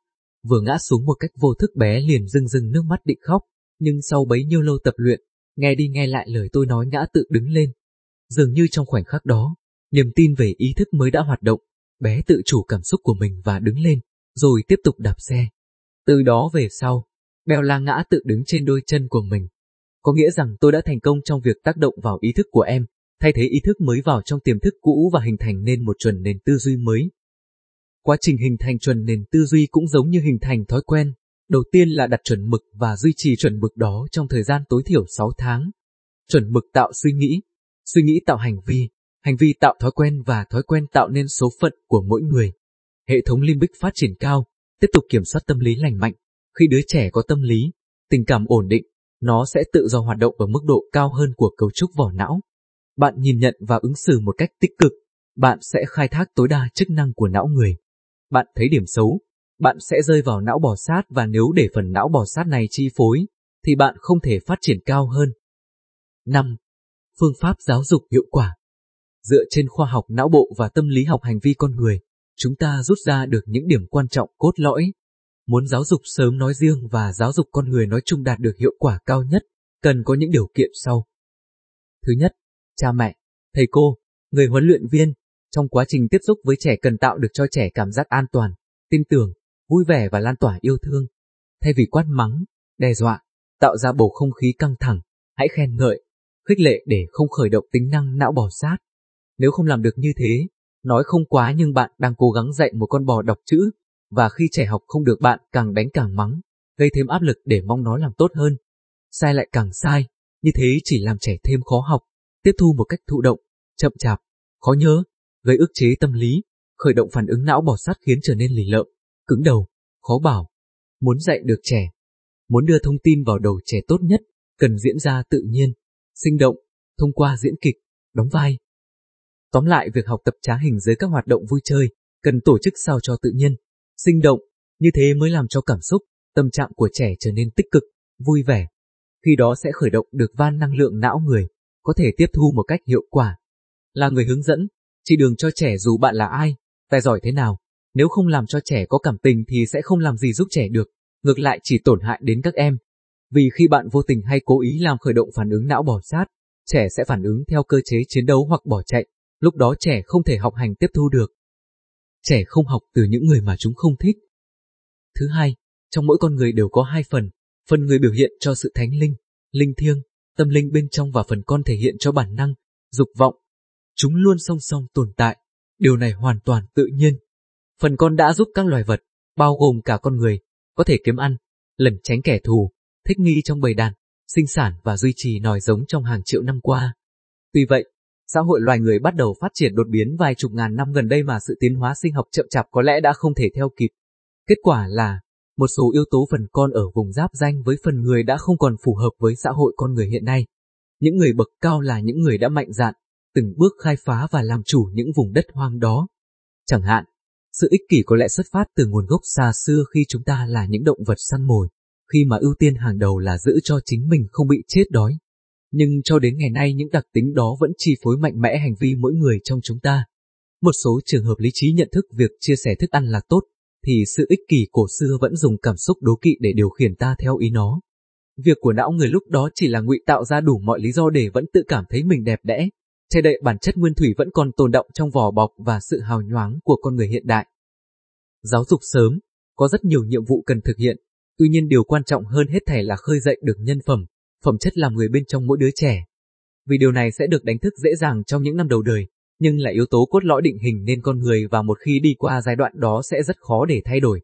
vừa ngã xuống một cách vô thức bé liền rưng rưng nước mắt định khóc, nhưng sau bấy nhiêu lâu tập luyện, nghe đi nghe lại lời tôi nói ngã tự đứng lên. Dường như trong khoảnh khắc đó, niềm tin về ý thức mới đã hoạt động, bé tự chủ cảm xúc của mình và đứng lên, rồi tiếp tục đạp xe. Từ đó về sau, Bèo la ngã tự đứng trên đôi chân của mình. Có nghĩa rằng tôi đã thành công trong việc tác động vào ý thức của em, thay thế ý thức mới vào trong tiềm thức cũ và hình thành nên một chuẩn nền tư duy mới. Quá trình hình thành chuẩn nền tư duy cũng giống như hình thành thói quen. Đầu tiên là đặt chuẩn mực và duy trì chuẩn mực đó trong thời gian tối thiểu 6 tháng. Chuẩn mực tạo suy nghĩ, suy nghĩ tạo hành vi, hành vi tạo thói quen và thói quen tạo nên số phận của mỗi người. Hệ thống limbic phát triển cao, tiếp tục kiểm soát tâm lý lành mạnh. Khi đứa trẻ có tâm lý, tình cảm ổn định, nó sẽ tự do hoạt động ở mức độ cao hơn của cấu trúc vỏ não. Bạn nhìn nhận và ứng xử một cách tích cực, bạn sẽ khai thác tối đa chức năng của não người. Bạn thấy điểm xấu, bạn sẽ rơi vào não bò sát và nếu để phần não bò sát này chi phối, thì bạn không thể phát triển cao hơn. 5. Phương pháp giáo dục hiệu quả Dựa trên khoa học não bộ và tâm lý học hành vi con người, chúng ta rút ra được những điểm quan trọng cốt lõi. Muốn giáo dục sớm nói riêng và giáo dục con người nói chung đạt được hiệu quả cao nhất, cần có những điều kiện sau. Thứ nhất, cha mẹ, thầy cô, người huấn luyện viên, trong quá trình tiếp xúc với trẻ cần tạo được cho trẻ cảm giác an toàn, tin tưởng, vui vẻ và lan tỏa yêu thương. Thay vì quát mắng, đe dọa, tạo ra bầu không khí căng thẳng, hãy khen ngợi, khích lệ để không khởi động tính năng não bò sát. Nếu không làm được như thế, nói không quá nhưng bạn đang cố gắng dạy một con bò đọc chữ, và khi trẻ học không được bạn càng đánh càng mắng, gây thêm áp lực để mong nó làm tốt hơn. Sai lại càng sai, như thế chỉ làm trẻ thêm khó học, tiếp thu một cách thụ động, chậm chạp, khó nhớ, gây ức chế tâm lý, khởi động phản ứng não bỏ sát khiến trở nên lì lợm, cứng đầu, khó bảo. Muốn dạy được trẻ, muốn đưa thông tin vào đầu trẻ tốt nhất, cần diễn ra tự nhiên, sinh động, thông qua diễn kịch, đóng vai. Tóm lại việc học tập trá hình dưới các hoạt động vui chơi, cần tổ chức sao cho tự nhiên, sinh động, như thế mới làm cho cảm xúc, tâm trạng của trẻ trở nên tích cực, vui vẻ. Khi đó sẽ khởi động được van năng lượng não người, có thể tiếp thu một cách hiệu quả. Là người hướng dẫn, chỉ đường cho trẻ dù bạn là ai, tài giỏi thế nào, nếu không làm cho trẻ có cảm tình thì sẽ không làm gì giúp trẻ được, ngược lại chỉ tổn hại đến các em. Vì khi bạn vô tình hay cố ý làm khởi động phản ứng não bỏ sát, trẻ sẽ phản ứng theo cơ chế chiến đấu hoặc bỏ chạy, lúc đó trẻ không thể học hành tiếp thu được. Trẻ không học từ những người mà chúng không thích. Thứ hai, trong mỗi con người đều có hai phần, phần người biểu hiện cho sự thánh linh, linh thiêng, tâm linh bên trong và phần con thể hiện cho bản năng, dục vọng. Chúng luôn song song tồn tại, điều này hoàn toàn tự nhiên. Phần con đã giúp các loài vật, bao gồm cả con người, có thể kiếm ăn, lẩn tránh kẻ thù, thích nghi trong bầy đàn, sinh sản và duy trì nòi giống trong hàng triệu năm qua. Tuy vậy, xã hội loài người bắt đầu phát triển đột biến vài chục ngàn năm gần đây mà sự tiến hóa sinh học chậm chạp có lẽ đã không thể theo kịp. Kết quả là, một số yếu tố phần con ở vùng giáp danh với phần người đã không còn phù hợp với xã hội con người hiện nay. Những người bậc cao là những người đã mạnh dạn, từng bước khai phá và làm chủ những vùng đất hoang đó. Chẳng hạn, sự ích kỷ có lẽ xuất phát từ nguồn gốc xa xưa khi chúng ta là những động vật săn mồi, khi mà ưu tiên hàng đầu là giữ cho chính mình không bị chết đói. Nhưng cho đến ngày nay những đặc tính đó vẫn chi phối mạnh mẽ hành vi mỗi người trong chúng ta. Một số trường hợp lý trí nhận thức việc chia sẻ thức ăn là tốt, thì sự ích kỷ cổ xưa vẫn dùng cảm xúc đố kỵ để điều khiển ta theo ý nó. Việc của não người lúc đó chỉ là ngụy tạo ra đủ mọi lý do để vẫn tự cảm thấy mình đẹp đẽ, che đậy bản chất nguyên thủy vẫn còn tồn động trong vỏ bọc và sự hào nhoáng của con người hiện đại. Giáo dục sớm, có rất nhiều nhiệm vụ cần thực hiện, tuy nhiên điều quan trọng hơn hết thảy là khơi dậy được nhân phẩm, phẩm chất làm người bên trong mỗi đứa trẻ. Vì điều này sẽ được đánh thức dễ dàng trong những năm đầu đời, nhưng là yếu tố cốt lõi định hình nên con người và một khi đi qua giai đoạn đó sẽ rất khó để thay đổi.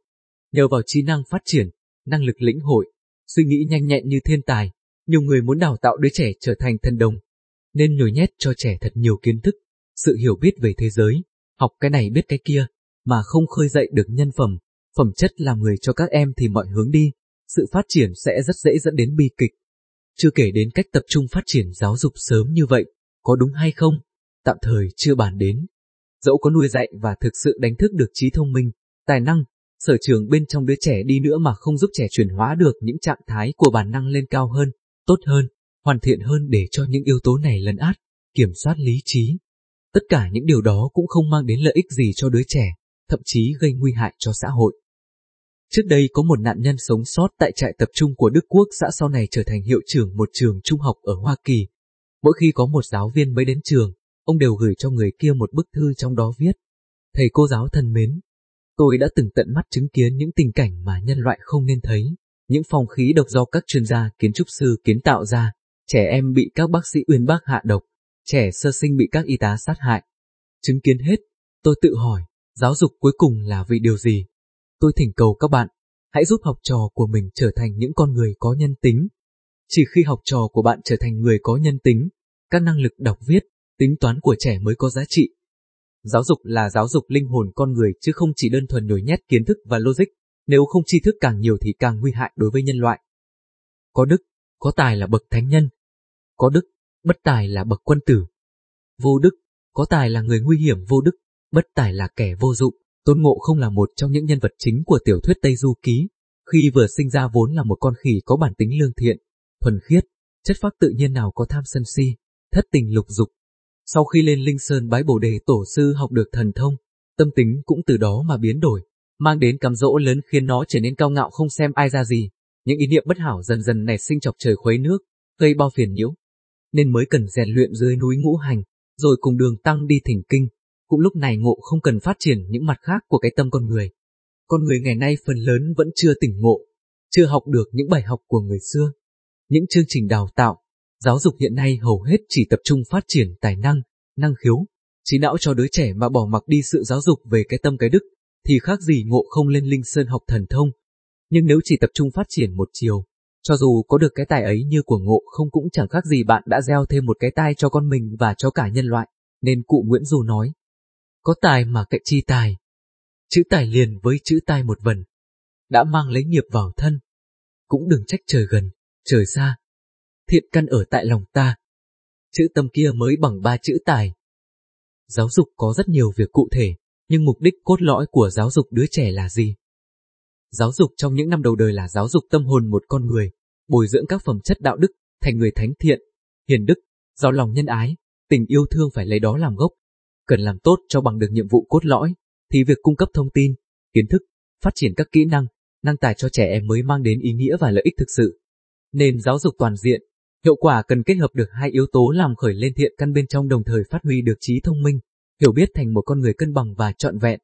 Nhờ vào trí năng phát triển, năng lực lĩnh hội, suy nghĩ nhanh nhẹn như thiên tài, nhiều người muốn đào tạo đứa trẻ trở thành thần đồng. nên nhồi nhét cho trẻ thật nhiều kiến thức, sự hiểu biết về thế giới, học cái này biết cái kia, mà không khơi dậy được nhân phẩm, phẩm chất làm người cho các em thì mọi hướng đi, sự phát triển sẽ rất dễ dẫn đến bi kịch. Chưa kể đến cách tập trung phát triển giáo dục sớm như vậy, có đúng hay không, tạm thời chưa bàn đến. Dẫu có nuôi dạy và thực sự đánh thức được trí thông minh, tài năng, sở trường bên trong đứa trẻ đi nữa mà không giúp trẻ chuyển hóa được những trạng thái của bản năng lên cao hơn, tốt hơn, hoàn thiện hơn để cho những yếu tố này lấn át, kiểm soát lý trí. Tất cả những điều đó cũng không mang đến lợi ích gì cho đứa trẻ, thậm chí gây nguy hại cho xã hội. Trước đây có một nạn nhân sống sót tại trại tập trung của Đức Quốc xã sau này trở thành hiệu trưởng một trường trung học ở Hoa Kỳ. Mỗi khi có một giáo viên mới đến trường, ông đều gửi cho người kia một bức thư trong đó viết. Thầy cô giáo thân mến, tôi đã từng tận mắt chứng kiến những tình cảnh mà nhân loại không nên thấy, những phòng khí độc do các chuyên gia kiến trúc sư kiến tạo ra, trẻ em bị các bác sĩ uyên bác hạ độc, trẻ sơ sinh bị các y tá sát hại. Chứng kiến hết, tôi tự hỏi, giáo dục cuối cùng là vì điều gì? Tôi thỉnh cầu các bạn, hãy giúp học trò của mình trở thành những con người có nhân tính. Chỉ khi học trò của bạn trở thành người có nhân tính, các năng lực đọc viết, tính toán của trẻ mới có giá trị. Giáo dục là giáo dục linh hồn con người chứ không chỉ đơn thuần nhồi nhét kiến thức và logic, nếu không tri thức càng nhiều thì càng nguy hại đối với nhân loại. Có đức, có tài là bậc thánh nhân. Có đức, bất tài là bậc quân tử. Vô đức, có tài là người nguy hiểm vô đức, bất tài là kẻ vô dụng. Tôn Ngộ không là một trong những nhân vật chính của tiểu thuyết Tây Du Ký, khi vừa sinh ra vốn là một con khỉ có bản tính lương thiện, thuần khiết, chất phác tự nhiên nào có tham sân si, thất tình lục dục. Sau khi lên Linh Sơn bái bổ đề tổ sư học được thần thông, tâm tính cũng từ đó mà biến đổi, mang đến cám dỗ lớn khiến nó trở nên cao ngạo không xem ai ra gì. Những ý niệm bất hảo dần dần nảy sinh chọc trời khuấy nước, gây bao phiền nhiễu, nên mới cần rèn luyện dưới núi ngũ hành, rồi cùng đường tăng đi thỉnh kinh, cũng lúc này ngộ không cần phát triển những mặt khác của cái tâm con người. Con người ngày nay phần lớn vẫn chưa tỉnh ngộ, chưa học được những bài học của người xưa. Những chương trình đào tạo, giáo dục hiện nay hầu hết chỉ tập trung phát triển tài năng, năng khiếu, trí não cho đứa trẻ mà bỏ mặc đi sự giáo dục về cái tâm cái đức, thì khác gì ngộ không lên linh sơn học thần thông. Nhưng nếu chỉ tập trung phát triển một chiều, cho dù có được cái tài ấy như của ngộ không cũng chẳng khác gì bạn đã gieo thêm một cái tai cho con mình và cho cả nhân loại, nên cụ Nguyễn Du nói, có tài mà cậy chi tài. Chữ tài liền với chữ tai một vần, đã mang lấy nghiệp vào thân. Cũng đừng trách trời gần, trời xa. Thiện căn ở tại lòng ta. Chữ tâm kia mới bằng ba chữ tài. Giáo dục có rất nhiều việc cụ thể, nhưng mục đích cốt lõi của giáo dục đứa trẻ là gì? Giáo dục trong những năm đầu đời là giáo dục tâm hồn một con người, bồi dưỡng các phẩm chất đạo đức, thành người thánh thiện, hiền đức, do lòng nhân ái, tình yêu thương phải lấy đó làm gốc, cần làm tốt cho bằng được nhiệm vụ cốt lõi, thì việc cung cấp thông tin, kiến thức, phát triển các kỹ năng, năng tài cho trẻ em mới mang đến ý nghĩa và lợi ích thực sự. Nền giáo dục toàn diện, hiệu quả cần kết hợp được hai yếu tố làm khởi lên thiện căn bên trong đồng thời phát huy được trí thông minh, hiểu biết thành một con người cân bằng và trọn vẹn.